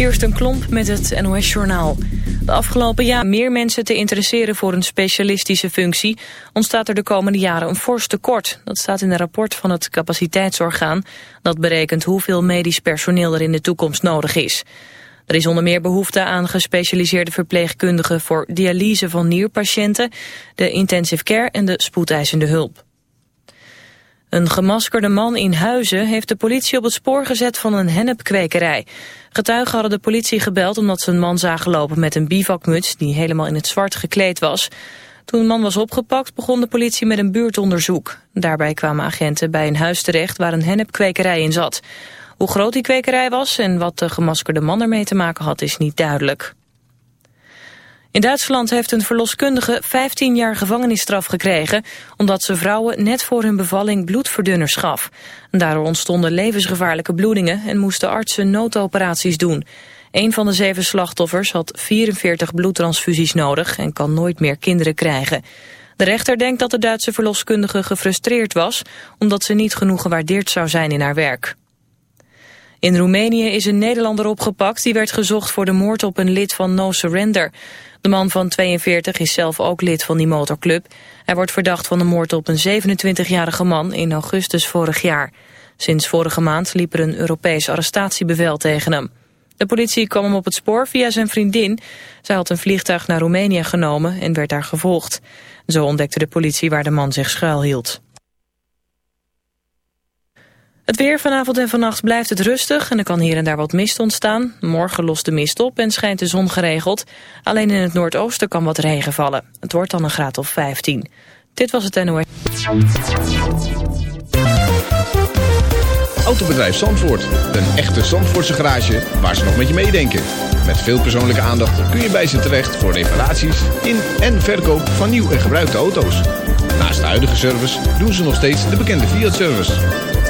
Kirsten Klomp met het NOS-journaal. De afgelopen jaar meer mensen te interesseren voor een specialistische functie... ontstaat er de komende jaren een fors tekort. Dat staat in een rapport van het capaciteitsorgaan... dat berekent hoeveel medisch personeel er in de toekomst nodig is. Er is onder meer behoefte aan gespecialiseerde verpleegkundigen... voor dialyse van nierpatiënten, de intensive care en de spoedeisende hulp. Een gemaskerde man in Huizen heeft de politie op het spoor gezet van een hennepkwekerij. Getuigen hadden de politie gebeld omdat ze een man zagen lopen met een bivakmuts die helemaal in het zwart gekleed was. Toen de man was opgepakt begon de politie met een buurtonderzoek. Daarbij kwamen agenten bij een huis terecht waar een hennepkwekerij in zat. Hoe groot die kwekerij was en wat de gemaskerde man ermee te maken had is niet duidelijk. In Duitsland heeft een verloskundige 15 jaar gevangenisstraf gekregen... omdat ze vrouwen net voor hun bevalling bloedverdunners gaf. Daardoor ontstonden levensgevaarlijke bloedingen... en moesten artsen noodoperaties doen. Een van de zeven slachtoffers had 44 bloedtransfusies nodig... en kan nooit meer kinderen krijgen. De rechter denkt dat de Duitse verloskundige gefrustreerd was... omdat ze niet genoeg gewaardeerd zou zijn in haar werk. In Roemenië is een Nederlander opgepakt... die werd gezocht voor de moord op een lid van No Surrender... De man van 42 is zelf ook lid van die motorclub. Hij wordt verdacht van de moord op een 27-jarige man in augustus vorig jaar. Sinds vorige maand liep er een Europees arrestatiebevel tegen hem. De politie kwam hem op het spoor via zijn vriendin. Zij had een vliegtuig naar Roemenië genomen en werd daar gevolgd. Zo ontdekte de politie waar de man zich schuilhield. Het weer vanavond en vannacht blijft het rustig en er kan hier en daar wat mist ontstaan. Morgen lost de mist op en schijnt de zon geregeld. Alleen in het noordoosten kan wat regen vallen. Het wordt dan een graad of 15. Dit was het NOS. Autobedrijf Zandvoort. Een echte Zandvoortse garage waar ze nog met je meedenken. Met veel persoonlijke aandacht kun je bij ze terecht voor reparaties in en verkoop van nieuw en gebruikte auto's. Naast de huidige service doen ze nog steeds de bekende Fiat-service.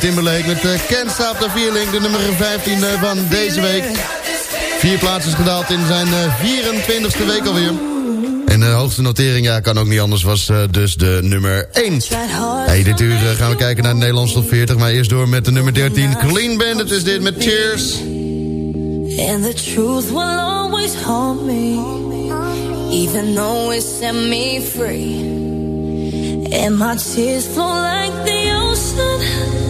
Timberlake met uh, Can't Stop the Feeling, de nummer 15 van deze week. Vier plaatsen gedaald in zijn eh, 24ste week alweer. En de hoogste notering, ja, kan ook niet anders, was dus de nummer 1. Hey, dit uur gaan we kijken naar de Nederlandse top 40, maar eerst door met de nummer 13. Clean Bandit is dit met Cheers. And the truth will always haunt me, even though it set me free. And my tears flow like the ocean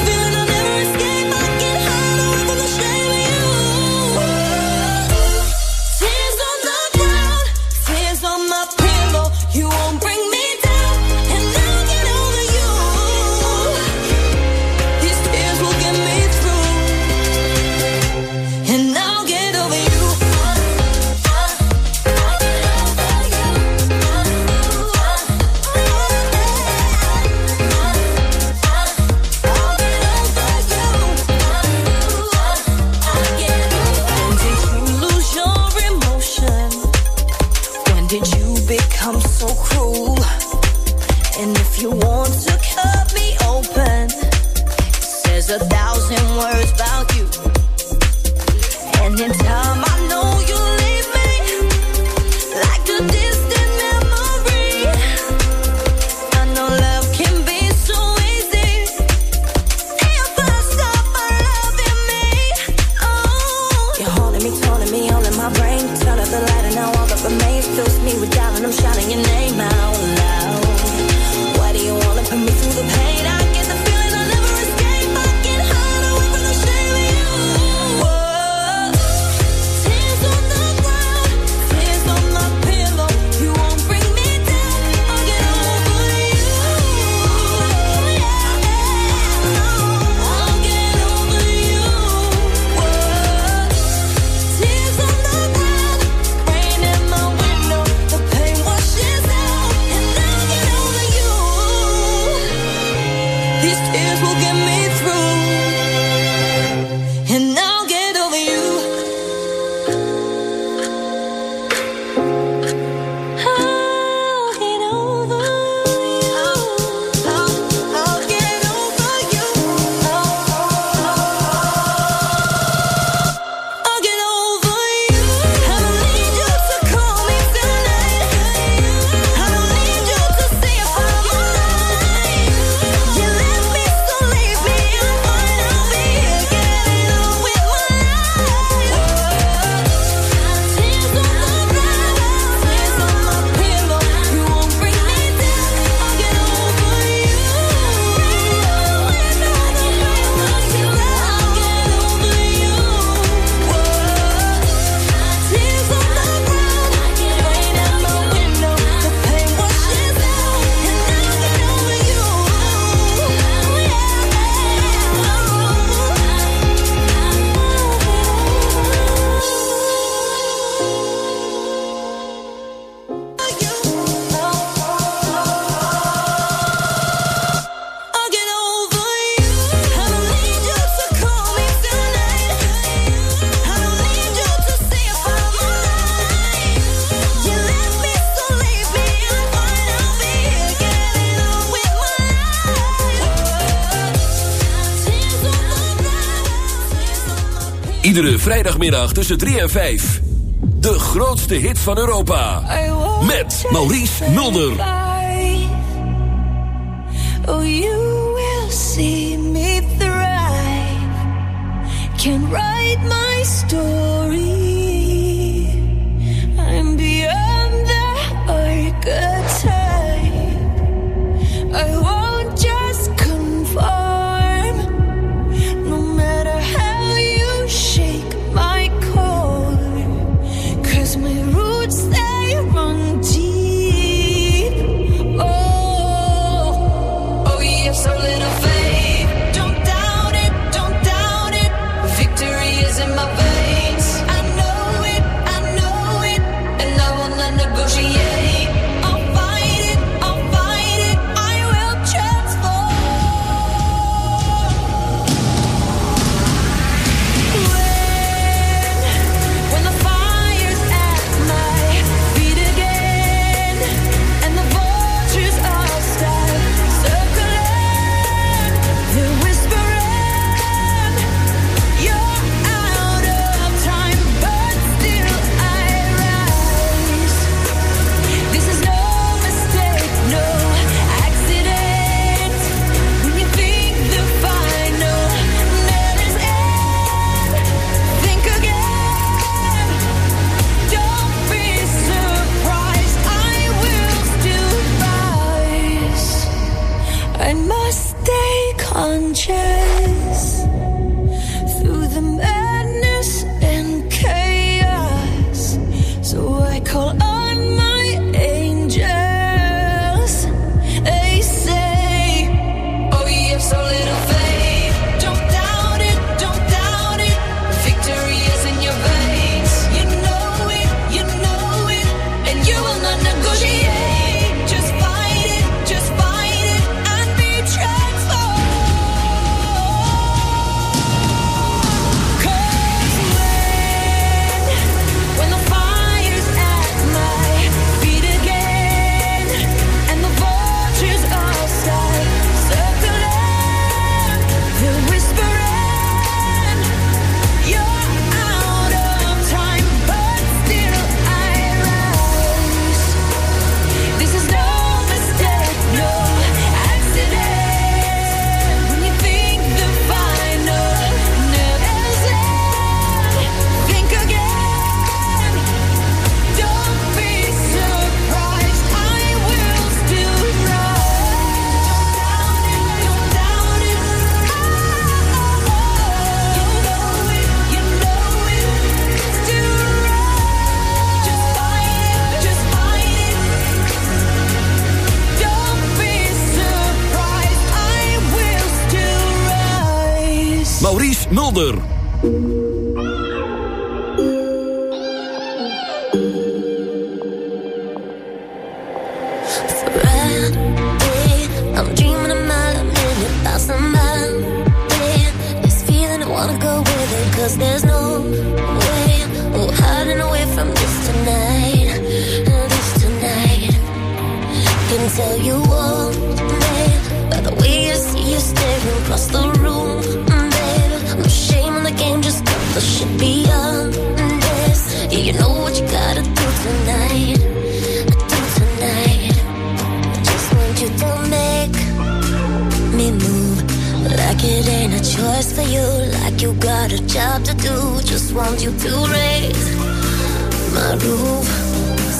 vrijdagmiddag tussen 3 en 5. De grootste hit van Europa. Met Maurice Mulder. Oh, you will see me thrive. Can write my story.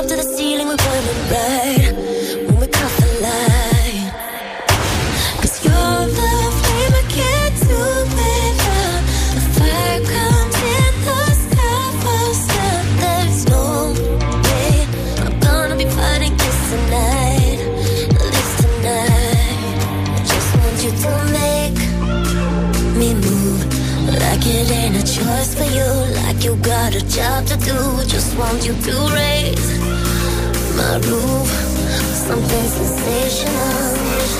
up to the ceiling, we're burning bright. Job to do. Just want you to raise my roof. Something sensational.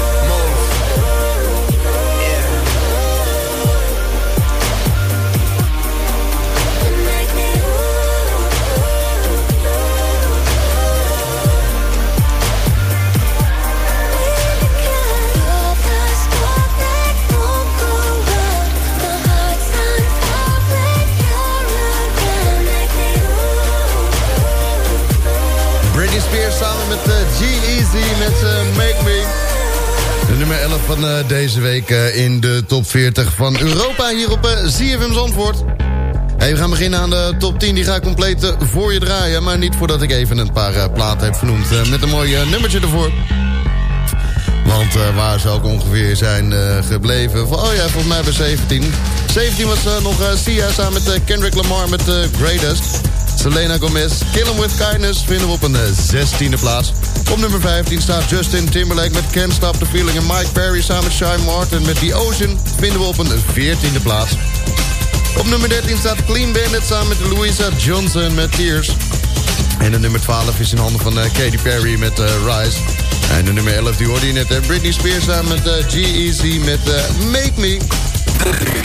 met eh, G-Eazy met eh, Make Me. De nummer 11 van eh, deze week in de top 40 van Europa hier op uh, ZFM Zandvoort. Hey, we gaan beginnen aan de top 10. Die ga ik compleet voor je draaien. Maar niet voordat ik even een paar platen heb vernoemd. met een mooi nummertje ervoor. Want waar zou ik ongeveer zijn eh, gebleven? Oh ja, volgens mij bij 17. 17 was nog Sia samen met Kendrick Lamar met eh, Greatest. Selena Gomez, Kill 'Em With Kindness vinden we op een eh, 16e plaats. Op nummer 15 staat Justin Timberlake met Can't Stop The Feeling... en Mike Perry samen met Shy Martin met The Ocean vinden we op een 14e plaats. Op nummer 13 staat Clean Bandit samen met Louisa Johnson met Tears. En de nummer 12 is in handen van eh, Katy Perry met eh, Rise. En de nummer 11 die hoorde je net. eh, Britney Spears samen met eh, G-Eazy met eh, Make Me.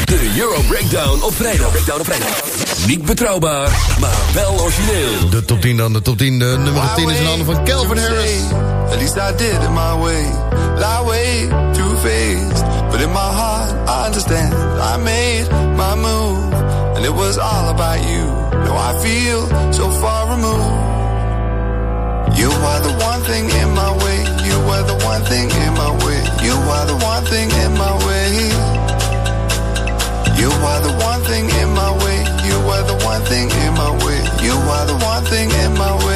De Euro Breakdown op vrijdag. Breakdown op vrijdag. Niet betrouwbaar, maar wel origineel. De top 10 dan. De top 10. De nummer 10 is in handen van Calvin Harris. At least I did it my way. Lie way, two-faced. But in my heart, I understand. I made my move. And it was all about you. Now I feel so far removed. You are the one thing in my way. You are the one thing in my way. You are the one thing in my way. You are the one thing in my are the one thing in my way. You are the one thing in my way.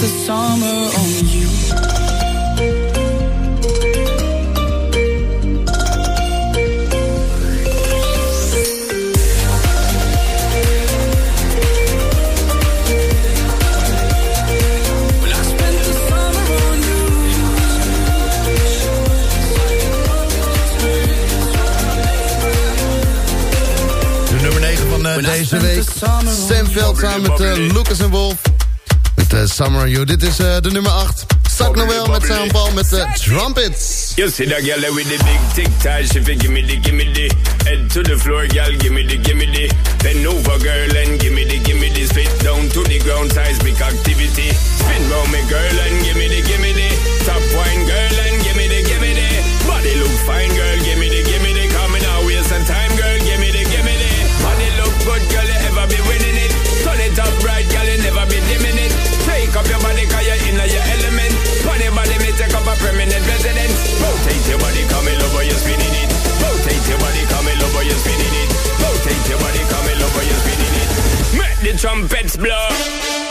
the summer on you. De nummer 9 van eh, deze week. Sam Veld samen met eh, Lucas en Wolf. Eh, Summer You. Dit is eh, de nummer 8. Zak Noel met Sam Paul met de Trumpets. You see that girl with the big tic tac, she fi gimme the gimme the head to the floor, girl, gimme the gimme the bend over, girl, and gimme the gimme the spit down to the ground, seismic activity. Spin round me, girl, and gimme the gimme the top wine, trumpets blow.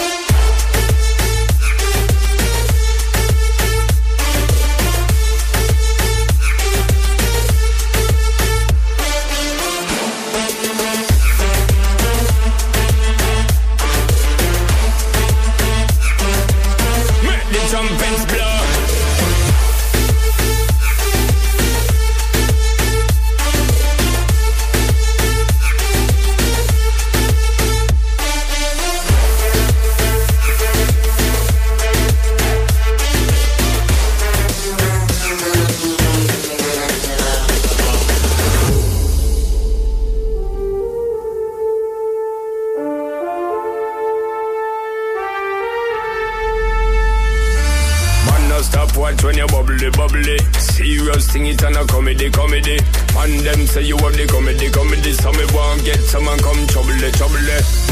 comedy, comedy. And them say you have the comedy, comedy. So me won't get some and come trouble, trouble.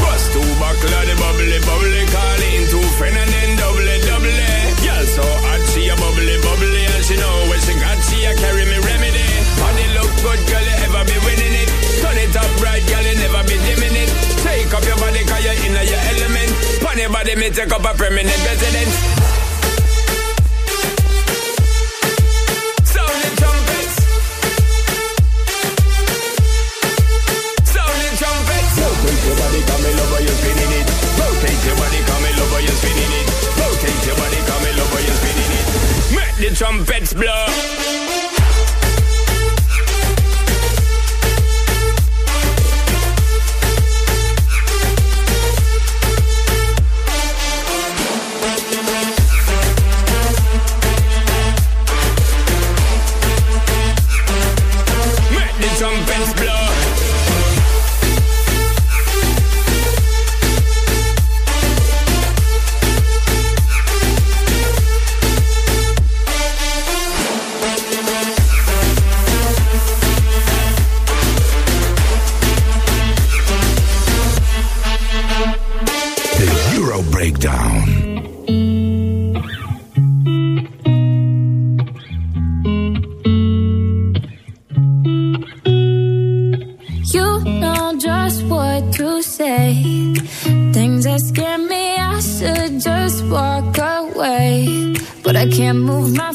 can't move my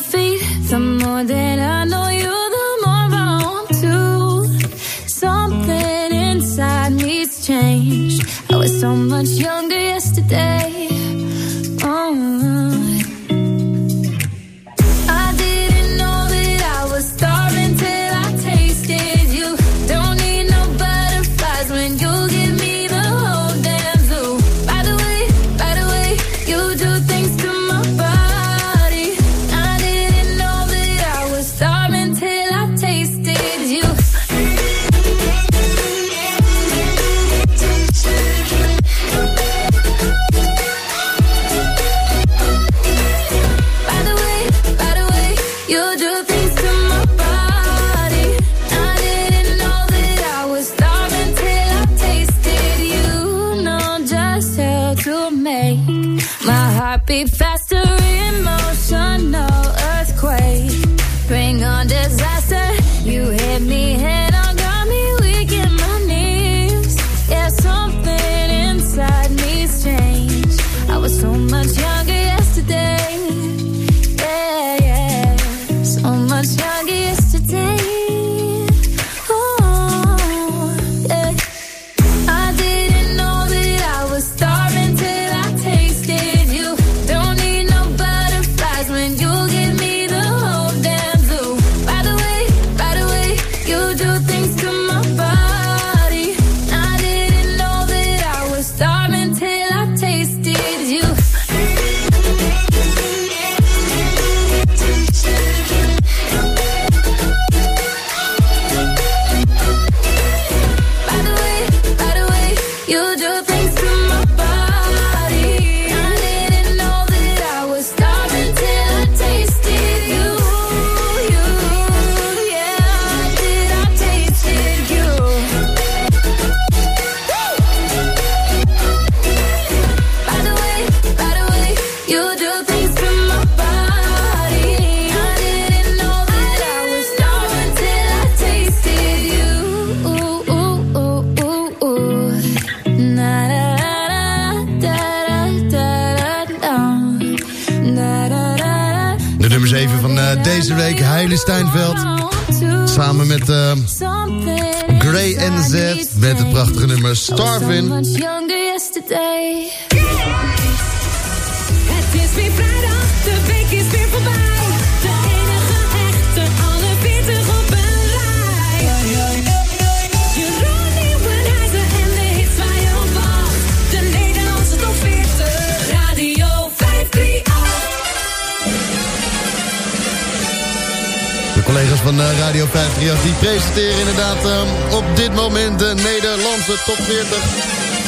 Radio 538. Die presenteren inderdaad ehm, op dit moment de Nederlandse top 40.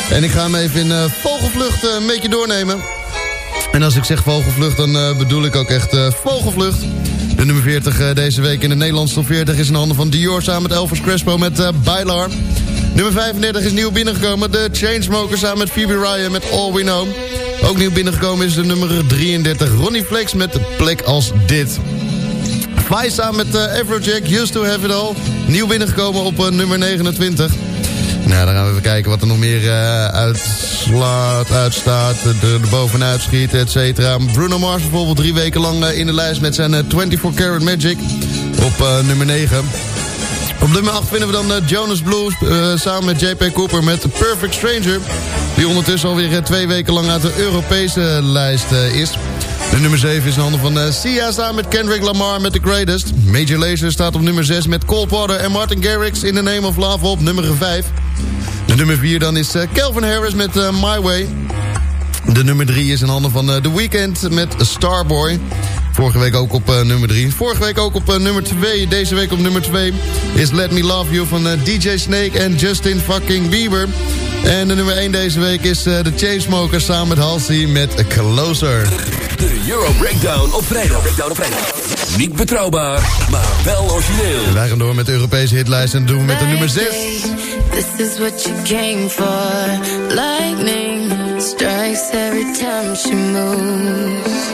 En ik ga hem even in eh, vogelvlucht eh, een beetje doornemen. En als ik zeg vogelvlucht, dan eh, bedoel ik ook echt vogelvlucht. De nummer 40 deze week in de Nederlandse top 40 is in handen van Dior... samen met Elvis Crespo met Bailar. Nummer 35 is nieuw binnengekomen. De Chainsmokers samen met Phoebe Ryan met All We Know. Ook nieuw binnengekomen is de nummer 33 Ronnie Flex met de plek als dit. Vice samen met uh, Afrojack, Used to Have It All. Nieuw binnengekomen op uh, nummer 29. Nou, dan gaan we even kijken wat er nog meer uh, uitslaat, uitstaat, er, bovenuit schiet, et cetera. Bruno Mars bijvoorbeeld drie weken lang in de lijst met zijn 24 Karat Magic op nummer 9. Op nummer 8 vinden we dan Jonas Blues samen met JP Cooper met Perfect Stranger. Die ondertussen alweer twee weken lang uit de Europese lijst is. De nummer 7 is in handen van Sia samen met Kendrick Lamar met The Greatest. Major Lazer staat op nummer 6 met Cole Porter en Martin Garrix in The Name of Love op nummer 5. De nummer 4 dan is Calvin Harris met My Way. De nummer 3 is in handen van The Weeknd met Starboy. Vorige week ook op uh, nummer 3. Vorige week ook op uh, nummer 2. Deze week op nummer 2 is Let Me Love You van uh, DJ Snake en Justin fucking Bieber. En de nummer 1 deze week is de Chainsmokers samen met Halsey met Closer. De Euro Breakdown op vrijdag. Breakdown op vrijdag. Niet betrouwbaar, maar wel origineel. En wij gaan door met de Europese hitlijst en doen we met de nummer 6. This is what you came for. Lightning strikes every time she moves.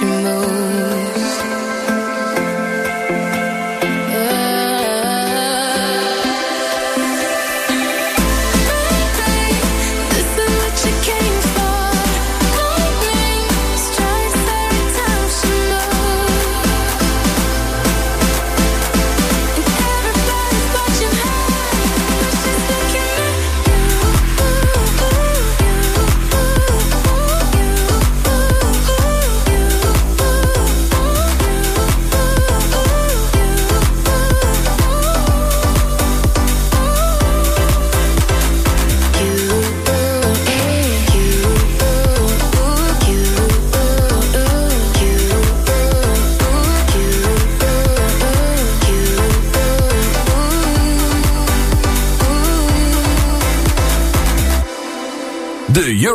you move.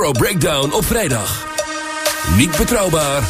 Euro Breakdown op vrijdag. Niet betrouwbaar,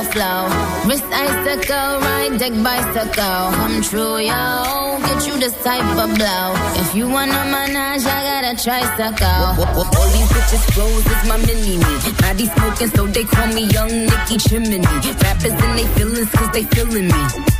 of flow. Wrist icicle, ride deck bicycle. Come true, yo. Get you this type of blow. If you wanna manage, I got a tricycle. All these bitches flows is my mini me. Now they smoking, so they call me Young Nicky Chimney. Rappers and they feelings, cause they feeling me.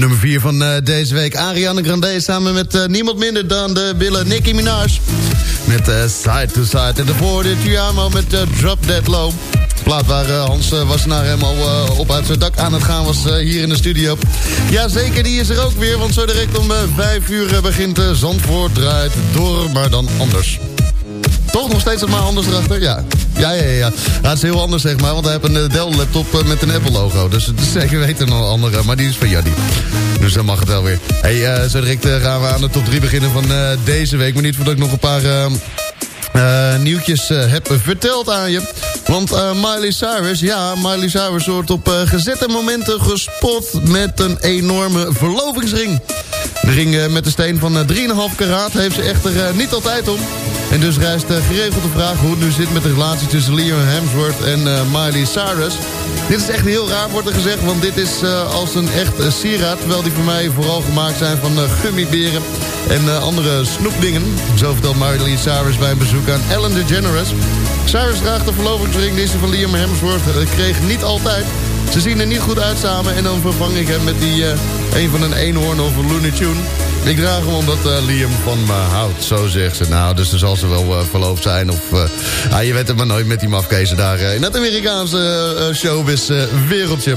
nummer 4 van eh, deze week. Ariana Grande samen met eh, niemand minder dan de billen Nicki Minaj. Met eh, Side to Side. En daarvoor de Tiamo met Drop That Low. Plaat waar Hans uh, Wassenaar helemaal op uit zijn dak aan het gaan was hier in de studio. Jazeker, die is er ook weer. Want zo direct om 5 uur begint Zandvoort draait door, maar dan anders. Toch nog steeds maar anders erachter? Ja. Ja, ja, ja. het is heel anders, zeg maar. Want hij heeft een eh, Dell-laptop eh, met een Apple-logo. Dus het is zeker weten een andere. Maar die is van Jaddy. Dus dan mag het wel weer. hey, eh, zo direct gaan we aan de top 3 beginnen van deze week. Maar niet voordat ik nog een paar... eh, nieuwtjes heb verteld aan je. Want eh, Miley Cyrus, ja, Miley Cyrus wordt op gezette momenten gespot met een enorme verlovingsring. De ring met de steen van eh, 3,5 karaat heeft ze echter niet altijd om. En dus rijst eh, geregeld de vraag hoe het nu zit met de relatie tussen Liam Hemsworth en eh, Miley Cyrus. Dit is echt heel raar, wordt er gezegd, want dit is eh, als een echt sieraad. Terwijl die voor mij vooral gemaakt zijn van gummiberen en andere snoepdingen. Zo vertelt Miley Cyrus bij een bezoek aan Ellen DeGeneres. Cyrus draagt de verlovingsring die ze van Liam Hemsworth kreeg niet altijd. Ze zien er niet goed uit samen en dan vervang ik hem met die eh, een van een eenhoorn of een Looney Tune. Ik draag hem omdat eh, Liam van me houdt, zo zegt ze. Nou, dus dan zal ze wel eh, verloofd zijn. Of, ah, je weet het maar nooit met die mafkezen daar in het Amerikaanse uh, showbiz eh, wereldje.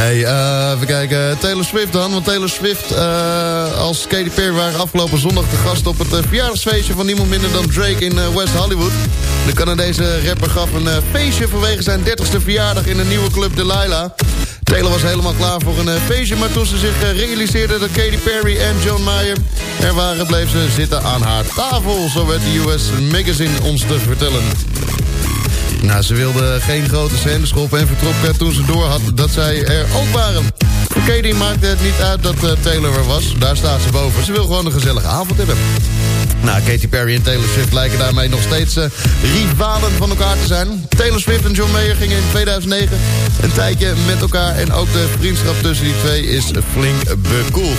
Hey, eh, even kijken. Taylor Swift dan. Want Taylor Swift uh, als Katy Perry waren afgelopen zondag de gast op het uh, verjaardagsfeestje van niemand minder dan Drake in West Hollywood. De Canadese rapper gaf een feestje vanwege zijn 30ste verjaardag in een nieuwe club Delilah. Taylor was helemaal klaar voor een feestje, maar toen ze zich realiseerde dat Katy Perry en John Mayer er waren, bleef ze zitten aan haar tafel. Zo werd de US Magazine ons te vertellen. Nou, ze wilde geen grote scène schoppen en vertrok toen ze door had dat zij er ook waren. Katie maakte het niet uit dat uh, Taylor er was. Daar staat ze boven. Ze wil gewoon een gezellige avond hebben. Nou, Katy Perry en Taylor Swift lijken daarmee nog steeds uh, rivalen van elkaar te zijn. Taylor Swift en John Mayer gingen in 2009 een tijdje met elkaar... en ook de vriendschap tussen die twee is flink bekoeld.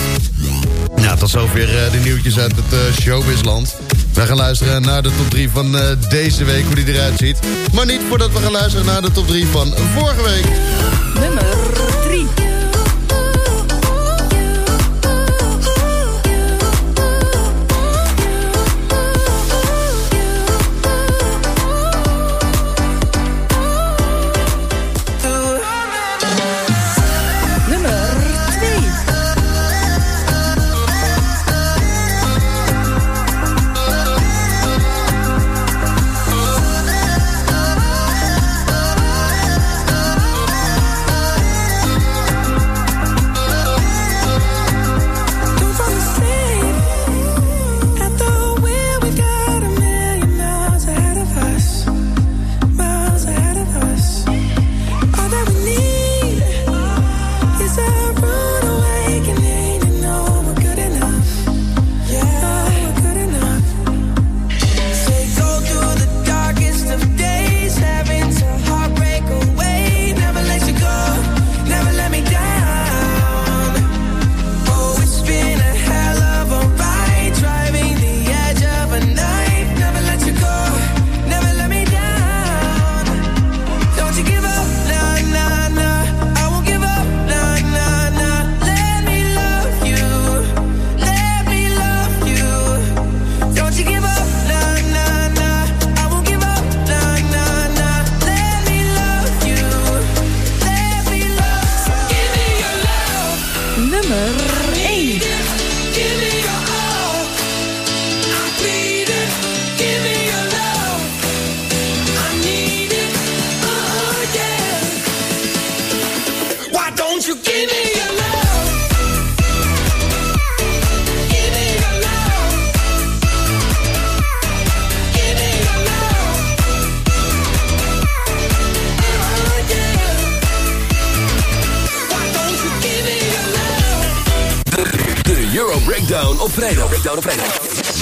Nou, tot zover de nieuwtjes uit het uh, showbizland. We gaan luisteren naar de top 3 van uh, deze week, hoe die eruit ziet. Maar niet voordat we gaan luisteren naar de top 3 van vorige week. Nummer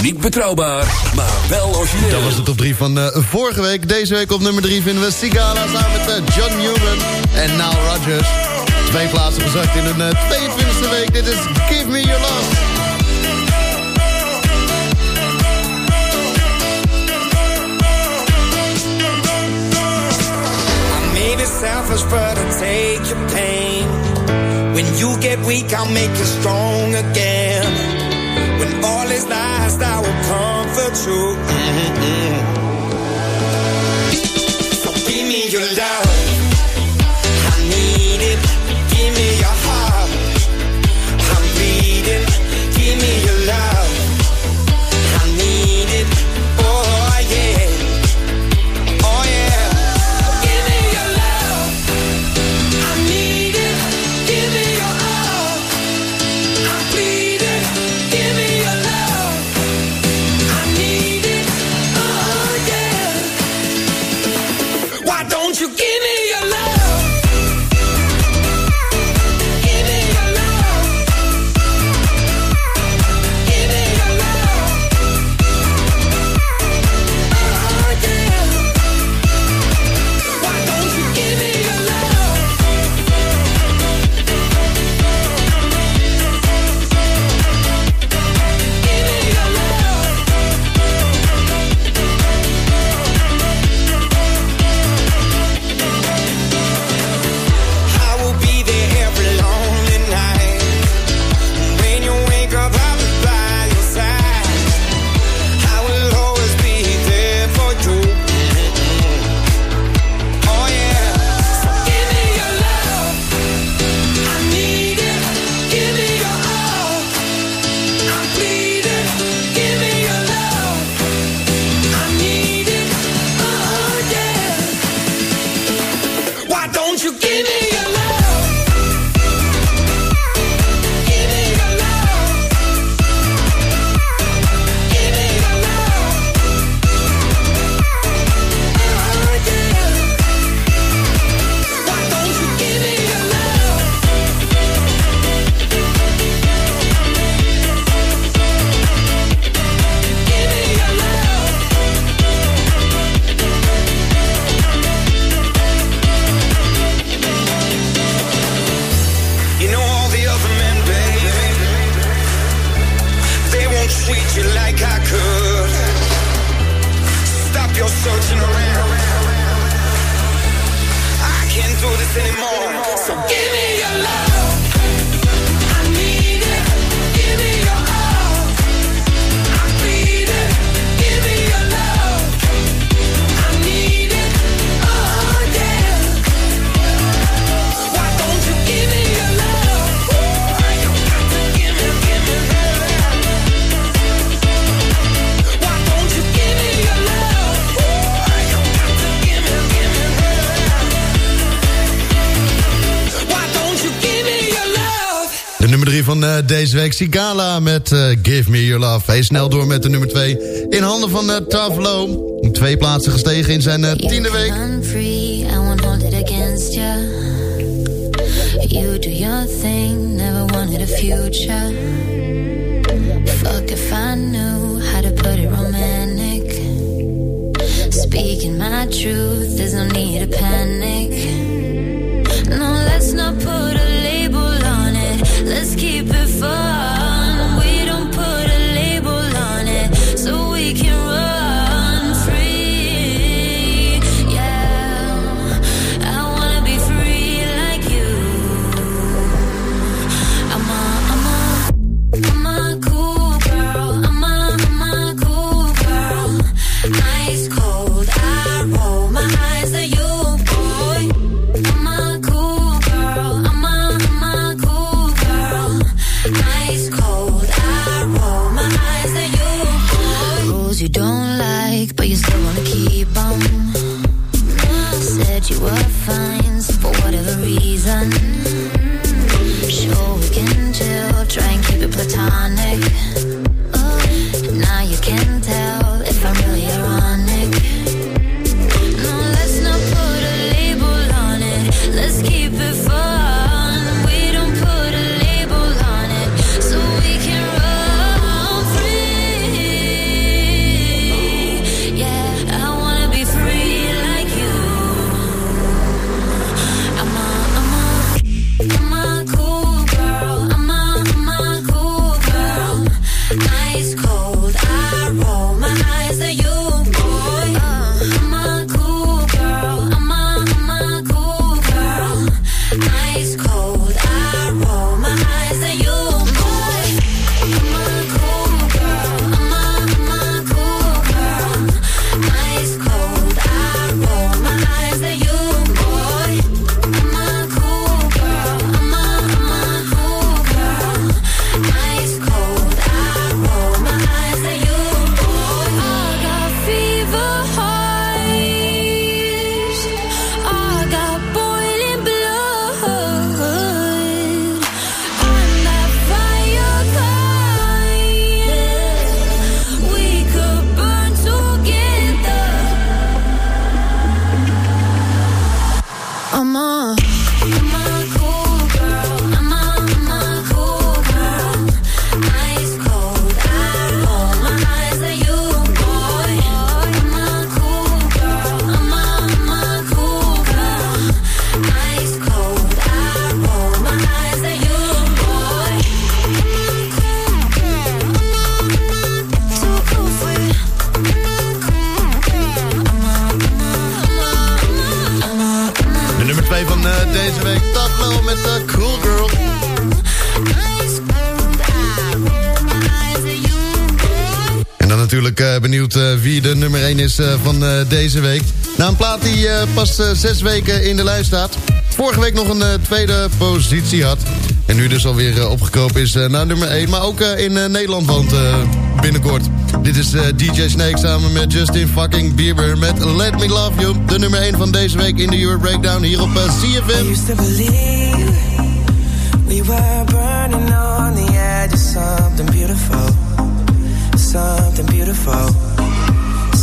Niet betrouwbaar, maar wel origineel. Dat was de top 3 van eh, vorige week. Deze week op nummer 3 vinden we Sigala samen met eh, John Newman en Nal Rogers. Twee plaatsen gezakt in hun eh, 22e week. Dit is Give Me Your Love. selfish, but I take your pain. When you get weak, I'll make you strong again. all his lies that will comfort you. Mm -hmm. van uh, deze week. Sigala met uh, Give Me Your Love. Hij snel door met de nummer 2 in handen van eh, uh, Tavlo. Twee plaatsen gestegen in zijn tiende week. Free, I won't hold it against you. You do your thing, never wanted a future. Fuck if I knew how to put it romantic. Speaking my truth, there's no need to panic. is eh, van eh, deze week. Na een plaat die eh, pas zes weken in de lijst staat. Vorige week nog een tweede positie had. En nu dus alweer opgekropen is naar nummer 1. Maar ook in Nederland woont binnenkort. Dit is DJ Snake samen met Justin fucking Bieber met Let Me Love You. De nummer 1 van deze week in de Euro Breakdown hier op CFM. We were burning on the edge of something beautiful, something beautiful.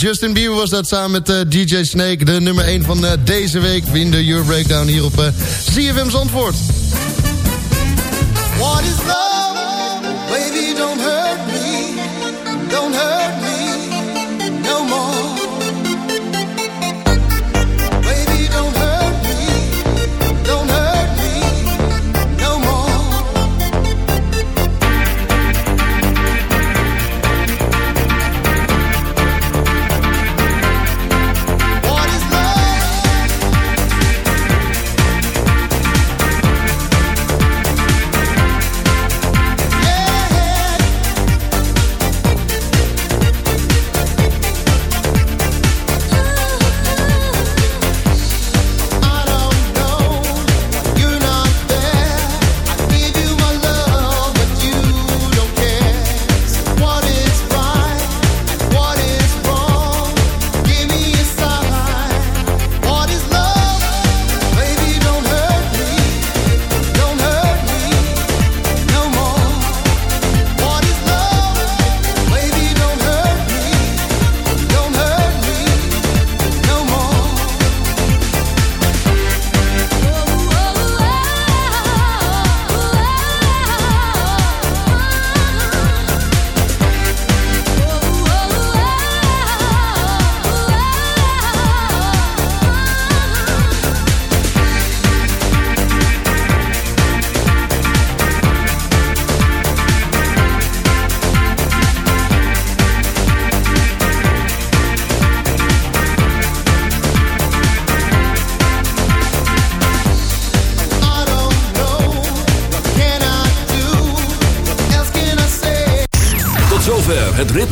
Justin Bieber was dat samen met eh, DJ Snake. De nummer 1 van eh, deze week in de Your Breakdown hier op eh, uh, CFM Zandvoort. What is love?